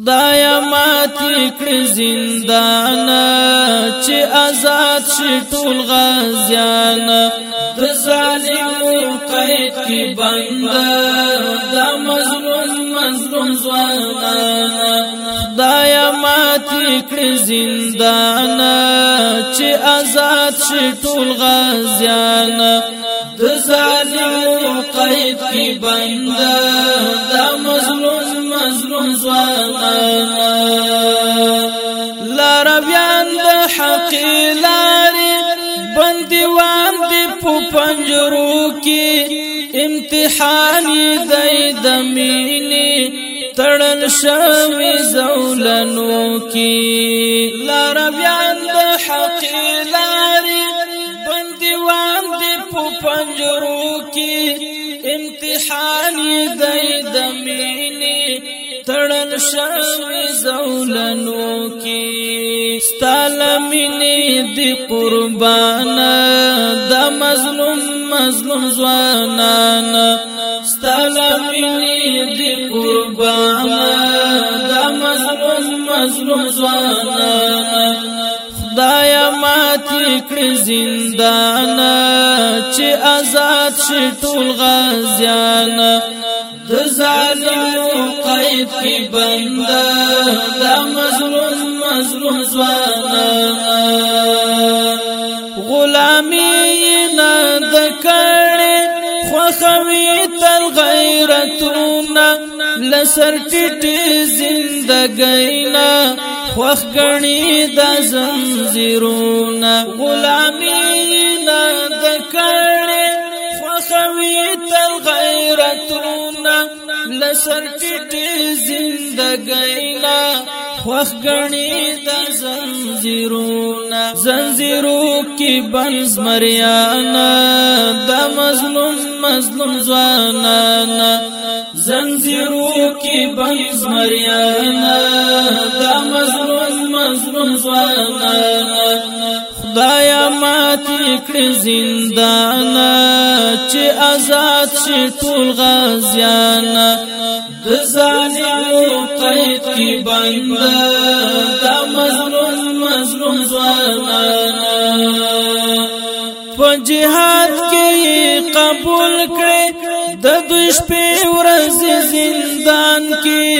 خدایا ماتی کړ زندان چې آزاد شي ټول غازیان د ظالم قید کې بند د مظلوم مظلوم ځوانان خدایا ماتی کړ زندان چې آزاد شي ټول غازیان د ظالم قید کې بند حق لارې بندي وان دي په پنجرو کې امتحان دی د مینې تړل شوی زولنو کې لار بیان د حق لارې بندي وان دي په پنجرو کې امتحان دی د مینې تړل شوی زولنو کې ستلمنې دی قربان د مظلوم مظلوم ځوانان ستلمنې دی قربان د مظلوم مظلوم ځوانان خدایا ماتې کړې زندان چې آزاد شي ټول غازیان د ظالم قید کې بنده د مظلوم مظلوم زوانا غلامی نه د کړي خوخوي تل غیرتونه لسر ټټي زندګینا خوخ غني د زنجیرونه غلامی نه د کړي خوخوي تل غیرتونه لسر ټټي زندګۍ لا خوخ غني د زنجیرونا زنجیرو کې بنز مریانا د مظلوم مظلوم ځوانانا زنجیرو کې بنز مریانا د مظلوم مظلوم ځوانانا خدایا مات کړ زندان چې آزاد شي ټول غازیان ظالم قید کی بند دا مظلوم مظلوم زوانا په جهاد کې قبول کړي د دوش په ورځ زندان کې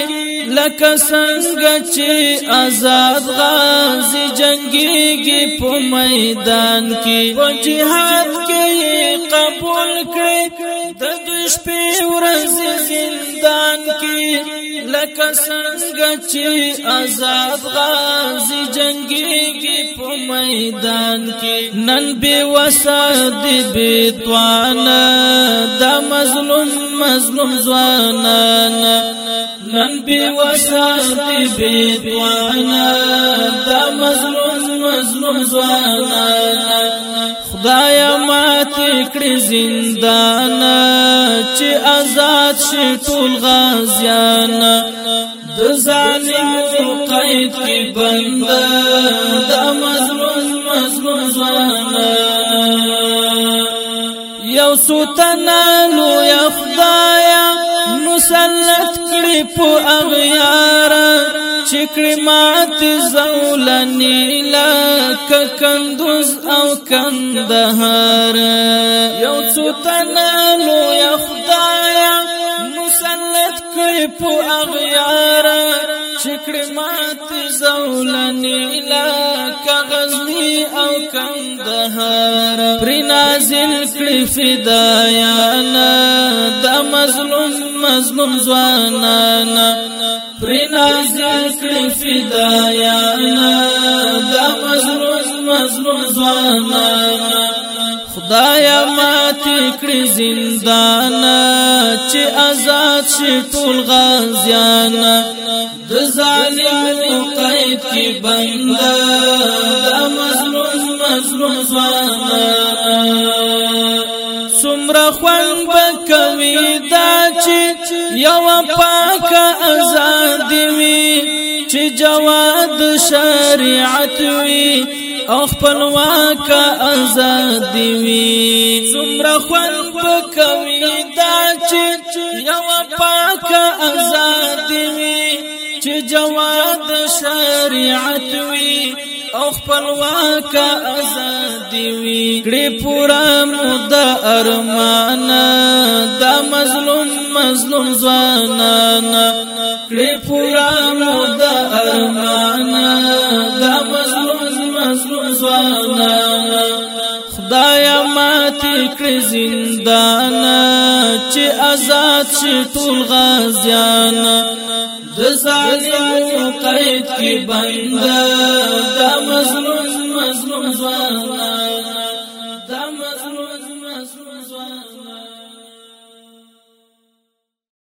لکه څنګه چې آزاد غازي جنگيږي په میدان کې په جهاد کې قبول کړي د دوی شپې ورځې زندان کې لکه څنګه چې آزاد غازي جنگي کې په میدان کې نن به وساد به توان د مظلوم مظلوم ځوانان نن به وساد به توان د مظلوم مظلوم ځوانان کړی زندان چې آزاد شي ټول غازیان د ظالم قید کې بند د مظلوم مظلوم ځوان یو سوتنا نو خدایا مسلط کړی په اغیار چکړې مات زولنی لا کندوز او کندهار یو څو تنا لو یا خدایا مسلط کړې په اغیار چکړې مات زولنی لا کغزنی او کندهار پر نازل کړې فدایا نه د مظلوم مظلوم ځوانان خدایا مات کړی زندان چې آزاد شي ټول غازیان د ظالم قید کې بندا د مظلوم مظلوم ځوان سمره خوان بکوي دا چې یو پاک آزاد وي چې جواد شریعت وي او خپلواک آزاد وي څومره خوان پکوي دا چې یو پاک آزاد وي چې جواد شریعت وي او خپلواک آزاد وي کړي پورا مود ارمان دا مظلوم مظلوم ځوانان کړي پورا مود ارمان خدایا مات کړ زندان چې آزاد شي ټول غازیان د ظالم قید کې بند د مظلوم مظلوم ځوان